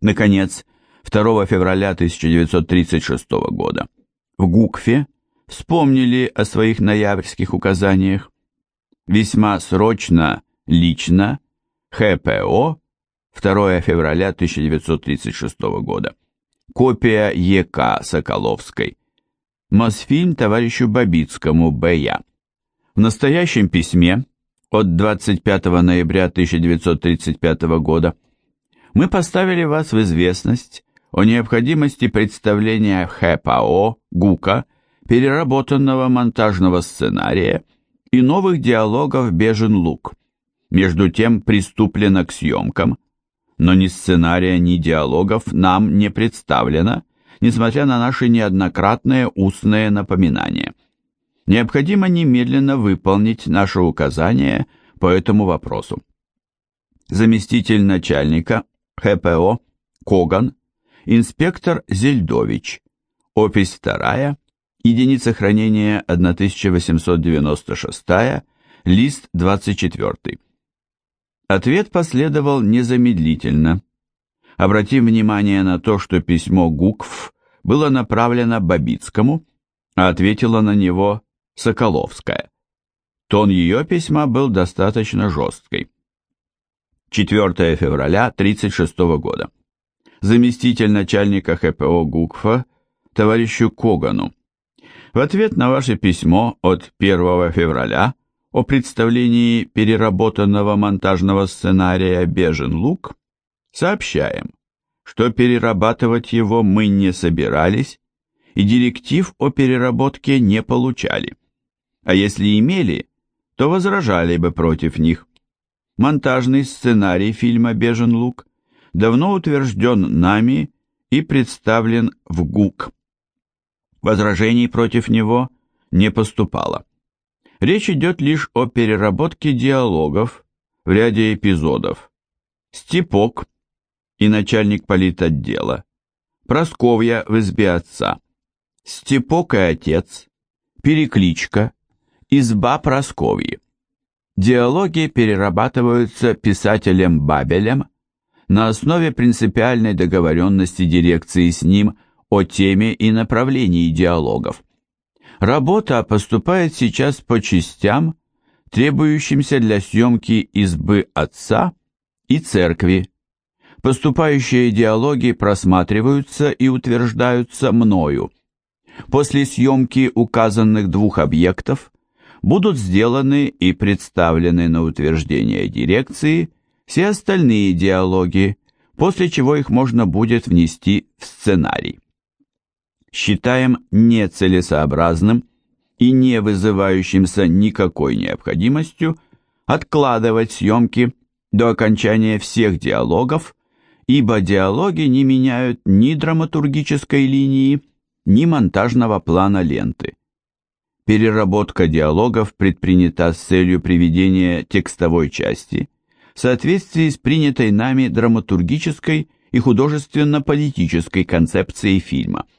Наконец, 2 февраля 1936 года в ГУКФе вспомнили о своих ноябрьских указаниях. Весьма срочно, лично, ХПО, 2 февраля 1936 года. Копия ЕК Соколовской. Мосфильм товарищу Бабицкому, Б.Я. В настоящем письме от 25 ноября 1935 года мы поставили вас в известность о необходимости представления ХПО ГУКа переработанного монтажного сценария и новых диалогов «Бежен лук». Между тем приступлено к съемкам, но ни сценария, ни диалогов нам не представлено, несмотря на наши неоднократные устные напоминания. Необходимо немедленно выполнить наше указание по этому вопросу. Заместитель начальника ХПО Коган, инспектор Зельдович, опись 2, единица хранения 1896, лист 24. Ответ последовал незамедлительно. Обратим внимание на то, что письмо ГУКФ было направлено Бабицкому, а ответила на него Соколовская. Тон ее письма был достаточно жесткий. 4 февраля 1936 года. Заместитель начальника ХПО ГУКФа товарищу Когану. В ответ на ваше письмо от 1 февраля о представлении переработанного монтажного сценария «Бежен лук» сообщаем, что перерабатывать его мы не собирались и директив о переработке не получали, а если имели, то возражали бы против них. Монтажный сценарий фильма «Бежен лук» давно утвержден нами и представлен в ГУК. Возражений против него не поступало. Речь идет лишь о переработке диалогов в ряде эпизодов. Степок и начальник политотдела, Просковья в избе отца, Степок и отец, перекличка, изба Просковьи. Диалоги перерабатываются писателем Бабелем на основе принципиальной договоренности дирекции с ним о теме и направлении диалогов. Работа поступает сейчас по частям, требующимся для съемки избы отца и церкви. Поступающие диалоги просматриваются и утверждаются мною. После съемки указанных двух объектов будут сделаны и представлены на утверждение дирекции все остальные диалоги, после чего их можно будет внести в сценарий считаем нецелесообразным и не вызывающимся никакой необходимостью откладывать съемки до окончания всех диалогов, ибо диалоги не меняют ни драматургической линии, ни монтажного плана ленты. Переработка диалогов предпринята с целью приведения текстовой части в соответствии с принятой нами драматургической и художественно-политической концепцией фильма –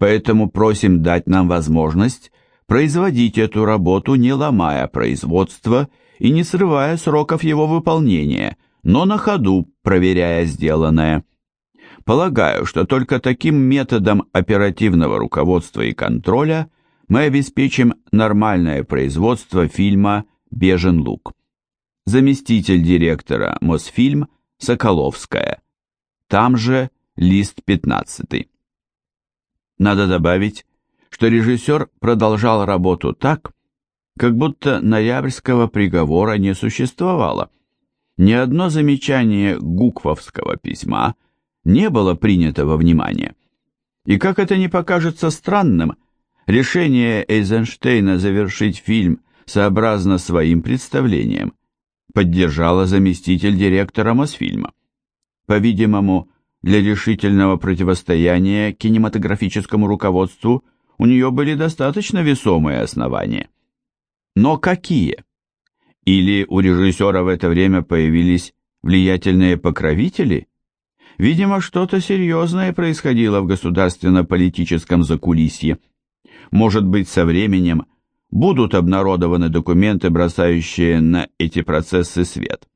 поэтому просим дать нам возможность производить эту работу, не ломая производство и не срывая сроков его выполнения, но на ходу проверяя сделанное. Полагаю, что только таким методом оперативного руководства и контроля мы обеспечим нормальное производство фильма «Бежен лук». Заместитель директора Мосфильм Соколовская. Там же лист 15. Надо добавить, что режиссер продолжал работу так, как будто ноябрьского приговора не существовало. Ни одно замечание гуквовского письма не было принято во внимание. И как это не покажется странным, решение Эйзенштейна завершить фильм сообразно своим представлениям поддержала заместитель директора Мосфильма. По-видимому, для решительного противостояния кинематографическому руководству у нее были достаточно весомые основания. Но какие? Или у режиссера в это время появились влиятельные покровители? Видимо, что-то серьезное происходило в государственно-политическом закулисье. Может быть, со временем будут обнародованы документы, бросающие на эти процессы свет.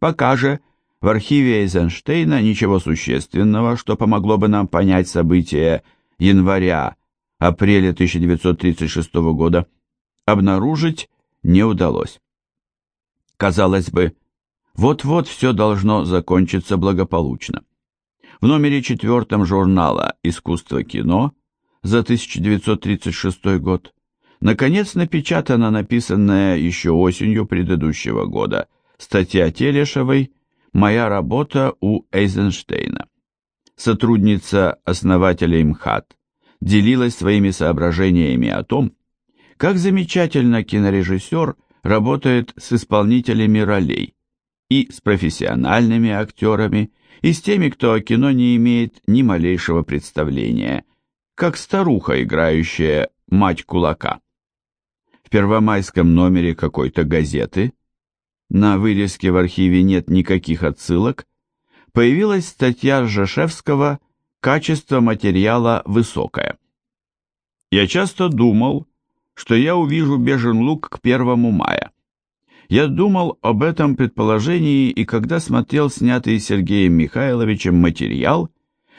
Пока же в архиве Эйзенштейна ничего существенного, что помогло бы нам понять события января-апреля 1936 года, обнаружить не удалось. Казалось бы, вот-вот все должно закончиться благополучно. В номере четвертом журнала «Искусство кино» за 1936 год. Наконец напечатана написанная еще осенью предыдущего года. Статья Телешевой «Моя работа у Эйзенштейна». Сотрудница основателя МХАТ делилась своими соображениями о том, как замечательно кинорежиссер работает с исполнителями ролей, и с профессиональными актерами, и с теми, кто о кино не имеет ни малейшего представления, как старуха, играющая мать кулака. В первомайском номере какой-то газеты, на вырезке в архиве нет никаких отсылок, появилась статья Ржешевского «Качество материала высокое». Я часто думал, что я увижу бежен лук к первому мая. Я думал об этом предположении и когда смотрел снятый Сергеем Михайловичем материал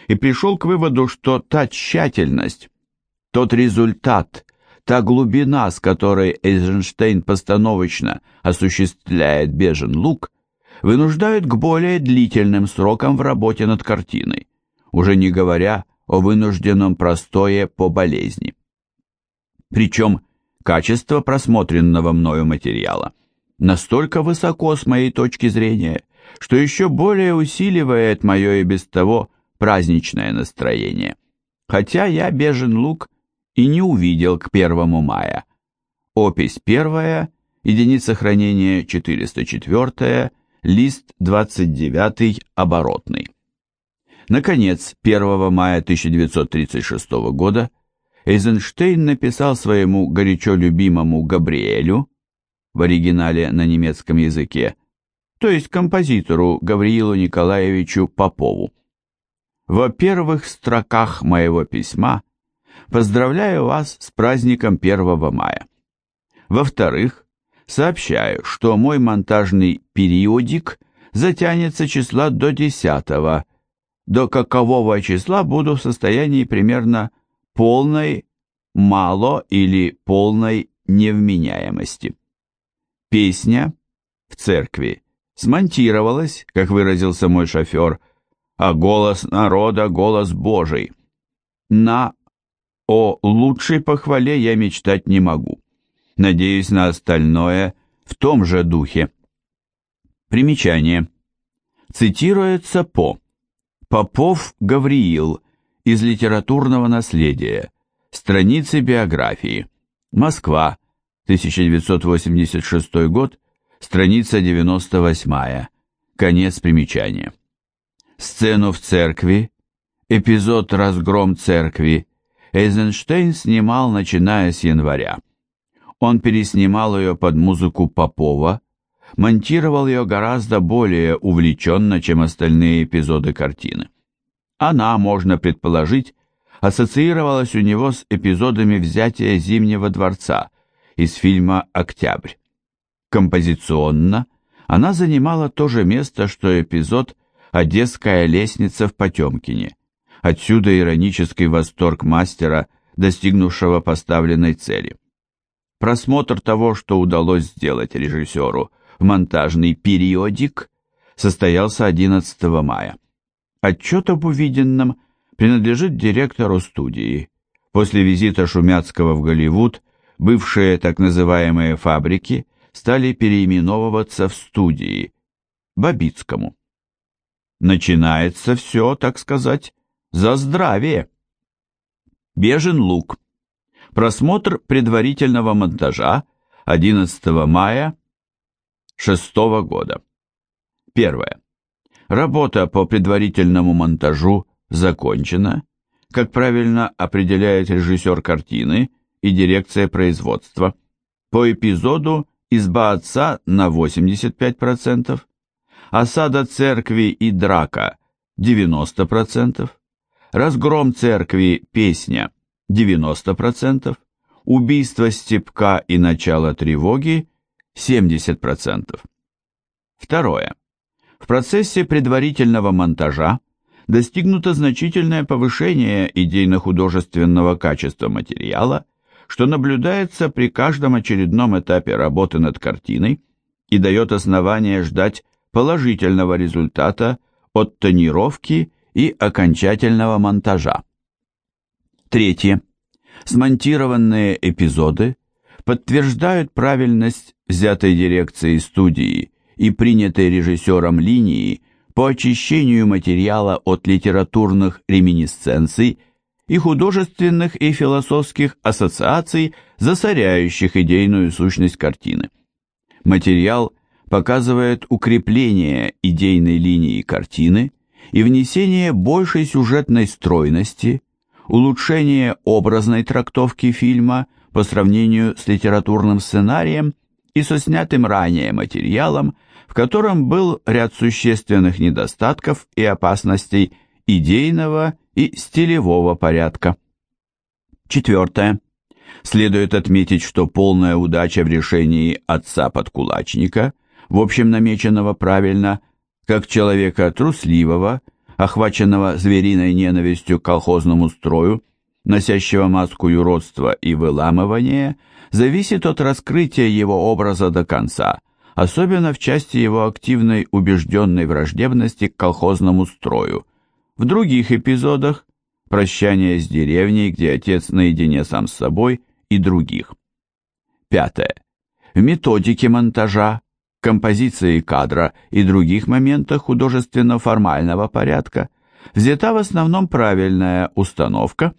и пришел к выводу, что та тщательность, тот результат, та глубина, с которой Эйзенштейн постановочно осуществляет бежен лук, вынуждают к более длительным срокам в работе над картиной, уже не говоря о вынужденном простое по болезни. Причем качество просмотренного мною материала настолько высоко с моей точки зрения, что еще более усиливает мое и без того праздничное настроение. Хотя я бежен лук и не увидел к первому мая. Опись первая, единица хранения 404, лист 29 оборотный. Наконец, 1 мая 1936 года Эйзенштейн написал своему горячо любимому Габриэлю, в оригинале на немецком языке, то есть композитору Гавриилу Николаевичу Попову. Во первых строках моего письма поздравляю вас с праздником 1 мая. Во-вторых, сообщаю, что мой монтажный периодик затянется числа до 10 до какового числа буду в состоянии примерно полной, мало или полной невменяемости. Песня в церкви смонтировалась, как выразился мой шофер, а голос народа — голос Божий. На о лучшей похвале я мечтать не могу. Надеюсь на остальное в том же духе. Примечание. Цитируется по Попов Гавриил из литературного наследия. Страницы биографии. Москва, 1986 год, страница 98. Конец примечания. Сцену в церкви, эпизод «Разгром церкви» Эйзенштейн снимал, начиная с января. Он переснимал ее под музыку Попова, монтировал ее гораздо более увлеченно, чем остальные эпизоды картины. Она, можно предположить, ассоциировалась у него с эпизодами взятия Зимнего дворца из фильма «Октябрь». Композиционно она занимала то же место, что эпизод «Одесская лестница в Потемкине». Отсюда иронический восторг мастера, достигнувшего поставленной цели. Просмотр того, что удалось сделать режиссеру в монтажный периодик, состоялся 11 мая. Отчет об увиденном принадлежит директору студии. После визита Шумяцкого в Голливуд бывшие так называемые фабрики стали переименовываться в студии Бабицкому. Начинается все, так сказать, за здравие. Бежен лук. Просмотр предварительного монтажа 11 мая 6 года. Первое. Работа по предварительному монтажу закончена, как правильно определяет режиссер картины и дирекция производства. По эпизоду «Изба отца» на 85%, «Осада церкви и драка» 90%, «Разгром церкви. Песня» 90%, «Убийство Степка и начало тревоги» 70%. Второе. В процессе предварительного монтажа достигнуто значительное повышение идейно-художественного качества материала, что наблюдается при каждом очередном этапе работы над картиной и дает основание ждать положительного результата от тонировки и окончательного монтажа. Третье. Смонтированные эпизоды подтверждают правильность взятой дирекцией студии и принятой режиссером линии по очищению материала от литературных реминисценций и художественных и философских ассоциаций, засоряющих идейную сущность картины. Материал показывает укрепление идейной линии картины и внесение большей сюжетной стройности, улучшение образной трактовки фильма по сравнению с литературным сценарием и со снятым ранее материалом, в котором был ряд существенных недостатков и опасностей идейного и стилевого порядка. Четвертое. Следует отметить, что полная удача в решении отца-подкулачника, в общем намеченного правильно, как человека трусливого, охваченного звериной ненавистью к колхозному строю, носящего маску юродства и выламывания, зависит от раскрытия его образа до конца, особенно в части его активной убежденной враждебности к колхозному строю. В других эпизодах «Прощание с деревней», где отец наедине сам с собой, и других. Пятое. В методике монтажа, композиции кадра и других моментах художественно-формального порядка взята в основном правильная установка,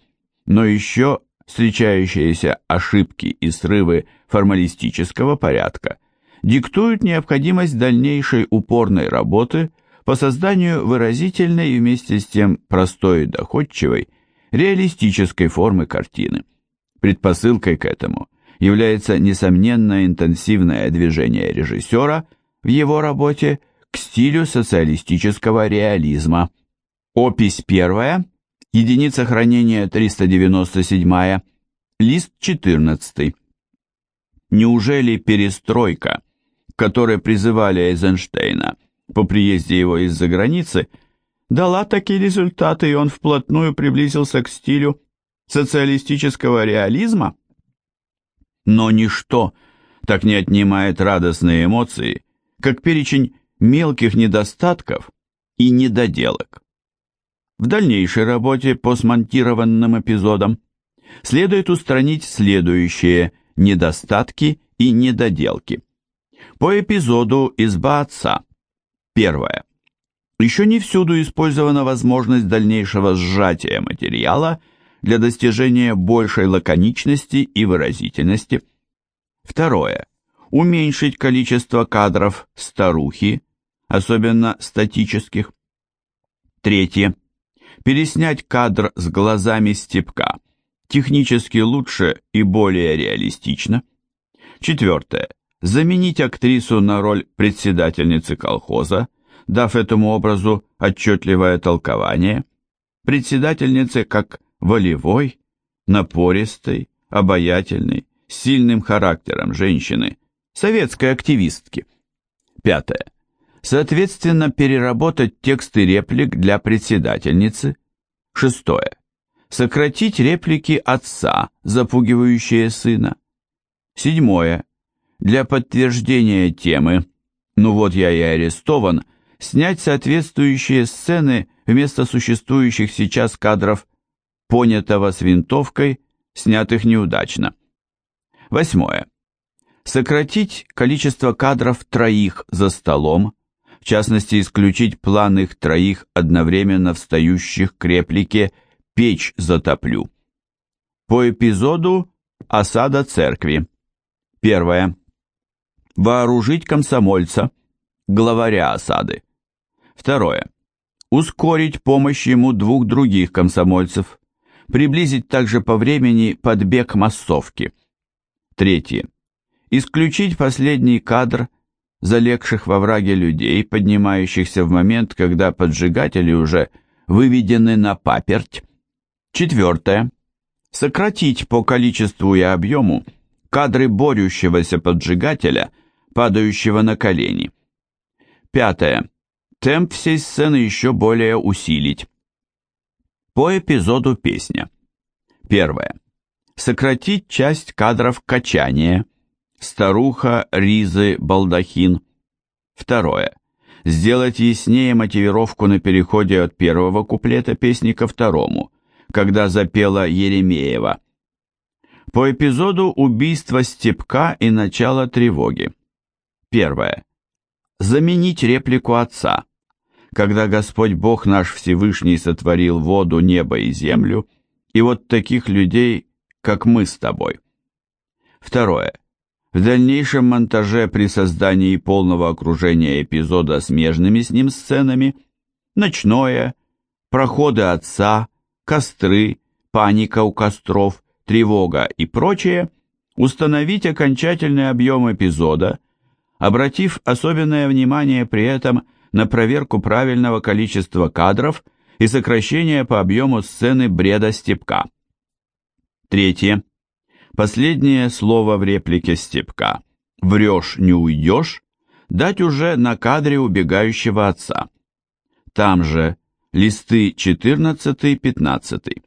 но еще встречающиеся ошибки и срывы формалистического порядка диктуют необходимость дальнейшей упорной работы по созданию выразительной и вместе с тем простой и доходчивой реалистической формы картины. Предпосылкой к этому является несомненно интенсивное движение режиссера в его работе к стилю социалистического реализма. Опись первая, единица хранения 397, лист 14. Неужели перестройка, которой призывали Эйзенштейна по приезде его из-за границы, дала такие результаты, и он вплотную приблизился к стилю социалистического реализма? Но ничто так не отнимает радостные эмоции, как перечень мелких недостатков и недоделок. В дальнейшей работе по смонтированным эпизодам следует устранить следующие недостатки и недоделки. По эпизоду «Изба отца». Первое. Еще не всюду использована возможность дальнейшего сжатия материала для достижения большей лаконичности и выразительности. Второе. Уменьшить количество кадров старухи, особенно статических. Третье. Переснять кадр с глазами степка. Технически лучше и более реалистично. Четвертое. Заменить актрису на роль председательницы колхоза, дав этому образу отчетливое толкование. Председательнице как волевой, напористой, обаятельной, с сильным характером женщины, советской активистки. Пятое. Соответственно, переработать тексты реплик для председательницы. Шестое. Сократить реплики отца, запугивающие сына. Седьмое. Для подтверждения темы «Ну вот я и арестован» снять соответствующие сцены вместо существующих сейчас кадров понятого с винтовкой, снятых неудачно. Восьмое. Сократить количество кадров троих за столом, в частности исключить план их троих одновременно встающих к реплике «Печь затоплю». По эпизоду «Осада церкви». Первое. Вооружить комсомольца, главаря осады. Второе. Ускорить помощь ему двух других комсомольцев, приблизить также по времени подбег массовки. Третье. Исключить последний кадр залегших во враге людей, поднимающихся в момент, когда поджигатели уже выведены на паперть. Четвертое. Сократить по количеству и объему кадры борющегося поджигателя, падающего на колени. Пятое. темп всей сцены еще более усилить. По эпизоду песня. Первое. Сократить часть кадров качания. Старуха, ризы, балдахин. Второе. Сделать яснее мотивировку на переходе от первого куплета песни ко второму, когда запела Еремеева. По эпизоду убийства Степка и начало тревоги. Первое. Заменить реплику отца. Когда Господь Бог наш Всевышний сотворил воду, небо и землю, и вот таких людей, как мы с тобой. Второе. В дальнейшем монтаже при создании полного окружения эпизода смежными с ним сценами ночное, проходы отца, костры, паника у костров, тревога и прочее, установить окончательный объем эпизода, обратив особенное внимание при этом на проверку правильного количества кадров и сокращение по объему сцены бреда Степка. Третье. Последнее слово в реплике Степка «Врешь, не уйдешь» дать уже на кадре убегающего отца. Там же листы 14-15.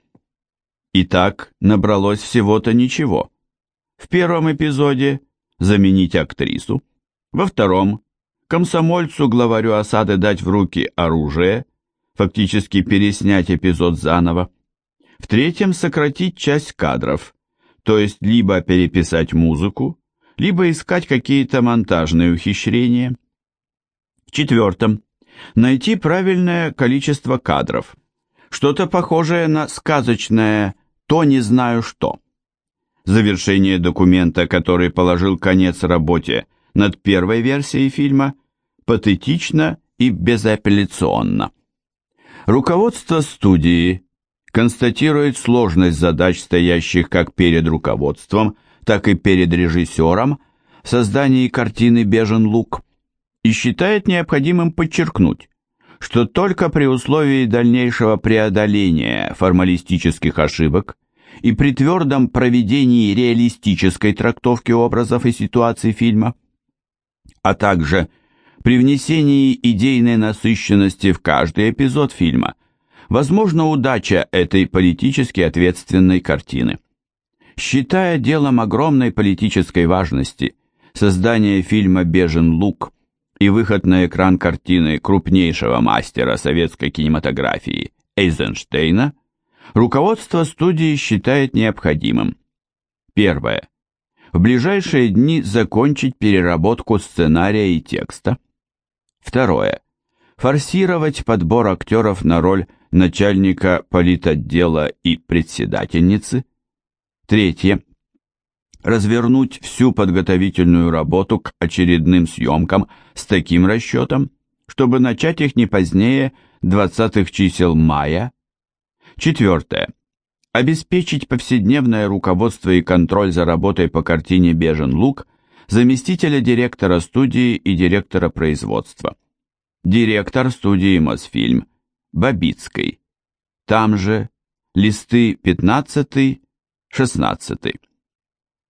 Итак, набралось всего-то ничего. В первом эпизоде заменить актрису, во втором комсомольцу главарю осады дать в руки оружие, фактически переснять эпизод заново. В третьем сократить часть кадров, то есть либо переписать музыку, либо искать какие-то монтажные ухищрения. В четвертом найти правильное количество кадров, что-то похожее на сказочное то не знаю что. Завершение документа, который положил конец работе над первой версией фильма, патетично и безапелляционно. Руководство студии констатирует сложность задач, стоящих как перед руководством, так и перед режиссером в создании картины «Бежен лук», и считает необходимым подчеркнуть, что только при условии дальнейшего преодоления формалистических ошибок и при твердом проведении реалистической трактовки образов и ситуаций фильма, а также при внесении идейной насыщенности в каждый эпизод фильма, возможна удача этой политически ответственной картины. Считая делом огромной политической важности создание фильма «Бежен лук» и выход на экран картины крупнейшего мастера советской кинематографии Эйзенштейна, руководство студии считает необходимым. Первое. В ближайшие дни закончить переработку сценария и текста. Второе. Форсировать подбор актеров на роль начальника политотдела и председательницы. Третье развернуть всю подготовительную работу к очередным съемкам с таким расчетом, чтобы начать их не позднее 20-х чисел мая. Четвертое. Обеспечить повседневное руководство и контроль за работой по картине «Бежен лук» заместителя директора студии и директора производства. Директор студии «Мосфильм» Бабицкой. Там же листы 15-16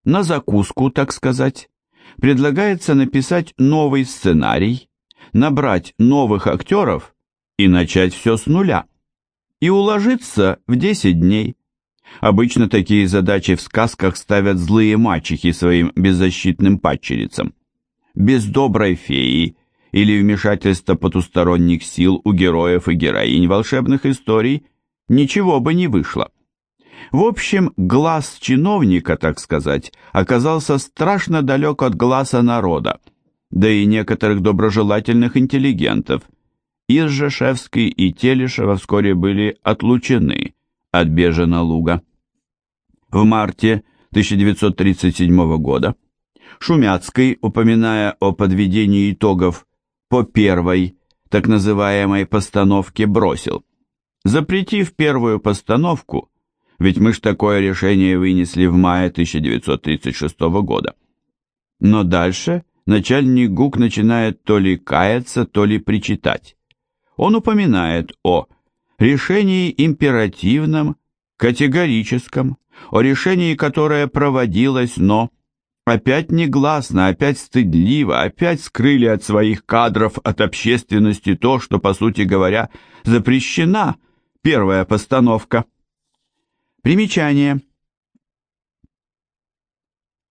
на закуску, так сказать, предлагается написать новый сценарий, набрать новых актеров и начать все с нуля. И уложиться в 10 дней. Обычно такие задачи в сказках ставят злые мачехи своим беззащитным падчерицам. Без доброй феи или вмешательства потусторонних сил у героев и героинь волшебных историй ничего бы не вышло. В общем, глаз чиновника, так сказать, оказался страшно далек от глаза народа, да и некоторых доброжелательных интеллигентов. Иржешевский и Телешева вскоре были отлучены от Бежена Луга. В марте 1937 года Шумяцкий, упоминая о подведении итогов по первой, так называемой постановке, бросил. Запретив первую постановку, ведь мы ж такое решение вынесли в мае 1936 года. Но дальше начальник ГУК начинает то ли каяться, то ли причитать. Он упоминает о решении императивном, категорическом, о решении, которое проводилось, но Опять негласно, опять стыдливо, опять скрыли от своих кадров, от общественности то, что, по сути говоря, запрещена первая постановка. Примечание.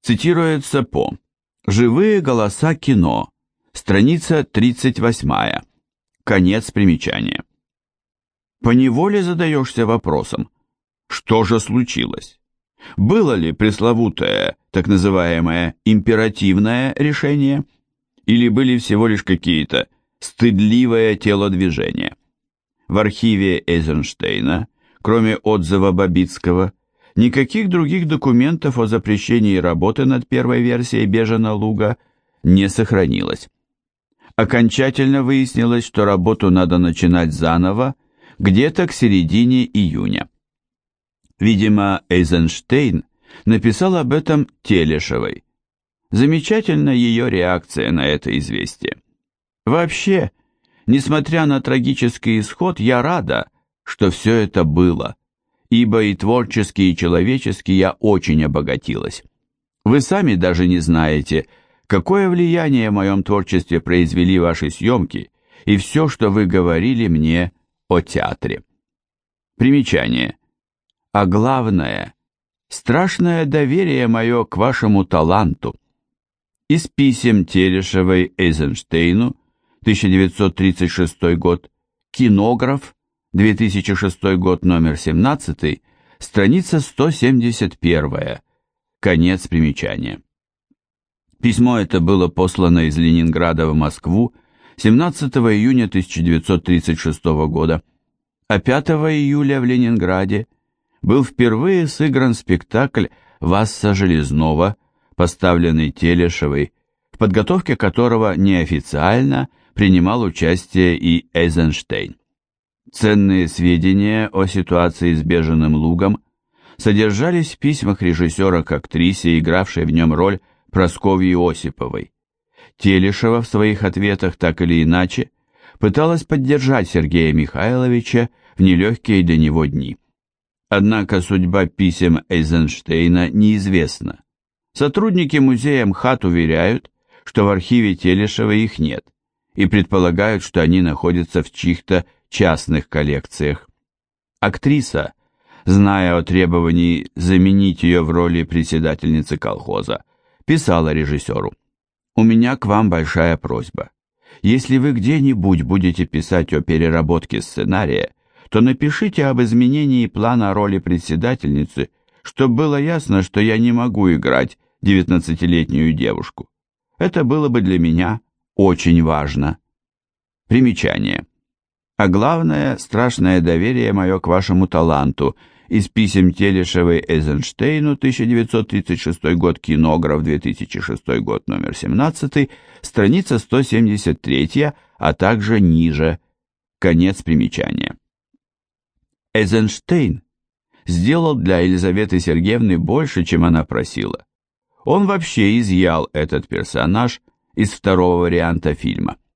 Цитируется по «Живые голоса кино», страница 38, конец примечания. Поневоле задаешься вопросом, что же случилось? Было ли пресловутое, так называемое, императивное решение? Или были всего лишь какие-то стыдливые телодвижения? В архиве Эйзенштейна, кроме отзыва Бабицкого, никаких других документов о запрещении работы над первой версией «Бежена луга» не сохранилось. Окончательно выяснилось, что работу надо начинать заново где-то к середине июня. Видимо, Эйзенштейн написал об этом Телешевой. Замечательна ее реакция на это известие. Вообще, несмотря на трагический исход, я рада, что все это было, ибо и творчески, и человечески я очень обогатилась. Вы сами даже не знаете, какое влияние в моем творчестве произвели ваши съемки и все, что вы говорили мне о театре. Примечание а главное, страшное доверие мое к вашему таланту. Из писем Телешевой Эйзенштейну, 1936 год, кинограф, 2006 год, номер 17, страница 171, конец примечания. Письмо это было послано из Ленинграда в Москву 17 июня 1936 года, а 5 июля в Ленинграде – был впервые сыгран спектакль Васса Железного, поставленный Телешевой, в подготовке которого неофициально принимал участие и Эйзенштейн. Ценные сведения о ситуации с Беженым лугом содержались в письмах режиссера к актрисе, игравшей в нем роль Прасковьи Осиповой. Телешева в своих ответах так или иначе пыталась поддержать Сергея Михайловича в нелегкие для него дни. Однако судьба писем Эйзенштейна неизвестна. Сотрудники музея МХАТ уверяют, что в архиве Телешева их нет, и предполагают, что они находятся в чьих-то частных коллекциях. Актриса, зная о требовании заменить ее в роли председательницы колхоза, писала режиссеру, «У меня к вам большая просьба. Если вы где-нибудь будете писать о переработке сценария, то напишите об изменении плана роли председательницы, чтобы было ясно, что я не могу играть девятнадцатилетнюю девушку. Это было бы для меня очень важно. Примечание. А главное, страшное доверие мое к вашему таланту из писем Телешевой Эйзенштейну, 1936 год, кинограф, 2006 год, номер 17, страница 173, а также ниже. Конец примечания. Эйзенштейн сделал для Елизаветы Сергеевны больше, чем она просила. Он вообще изъял этот персонаж из второго варианта фильма.